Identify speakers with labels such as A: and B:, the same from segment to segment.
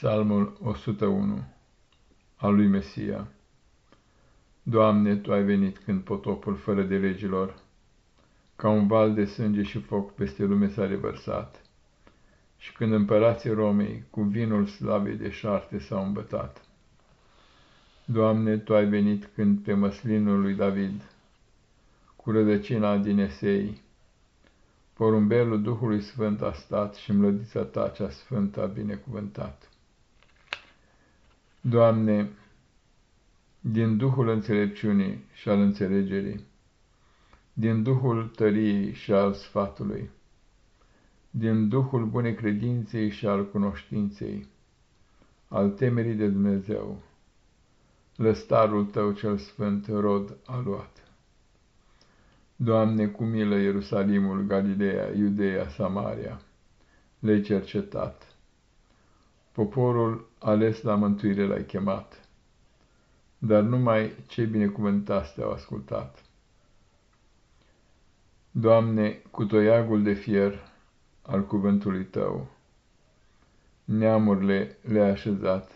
A: Psalmul 101 al lui Mesia Doamne, Tu ai venit când potopul fără de legilor, ca un val de sânge și foc peste lume s-a revărsat, și când împărații Romei cu vinul slavei de șarte s-au îmbătat. Doamne, Tu ai venit când pe măslinul lui David, cu rădăcina din Esei, porumbelul Duhului Sfânt a stat și mlădița Ta cea sfântă a binecuvântat. Doamne, din Duhul înțelepciunii și al înțelegerii, din Duhul tăriei și al sfatului, din Duhul bunei credinței și al cunoștinței, al temerii de Dumnezeu, lăstarul Tău cel sfânt rod a luat. Doamne, cu milă Ierusalimul, Galileea, Iudeea, Samaria, le-ai cercetat Poporul ales la mântuire l-ai chemat, dar numai cei binecuvântați te-au ascultat. Doamne, cu toiagul de fier al cuvântului Tău, neamurile le-ai așezat,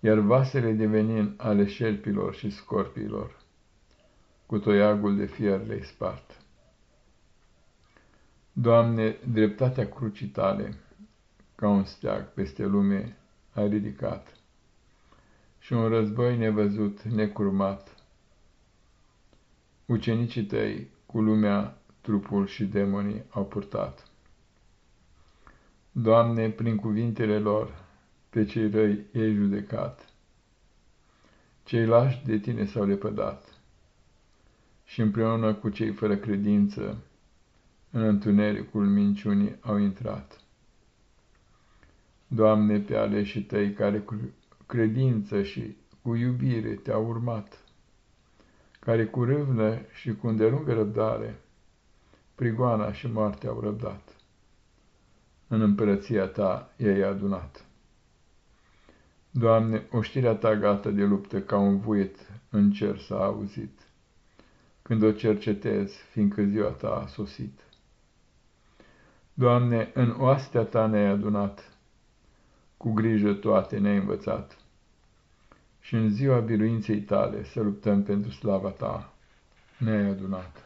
A: iar vasele de venin ale șerpilor și scorpiilor, cu toiagul de fier le-ai spart. Doamne, dreptatea crucii Tale, ca un steag peste lume ai ridicat și un război nevăzut, necurmat. Ucenicii tăi cu lumea, trupul și demonii au purtat. Doamne, prin cuvintele lor, pe cei răi ei judecat. Cei lași de tine s-au lepădat și împreună cu cei fără credință în întunericul minciunii au intrat. Doamne, pe aleșii tăi care cu credință și cu iubire te-au urmat, care cu râvnă și cu îndelungă răbdare prigoana și moartea au răbdat. În împărăția ta i-ai adunat. Doamne, oștirea ta gata de luptă ca un vuiet în cer s-a auzit, când o cercetez, fiindcă ziua ta a sosit. Doamne, în oastea ta ne-ai adunat, cu grijă toate ne-ai învățat. Și în ziua biruinței tale să luptăm pentru slava ta ne-ai adunat.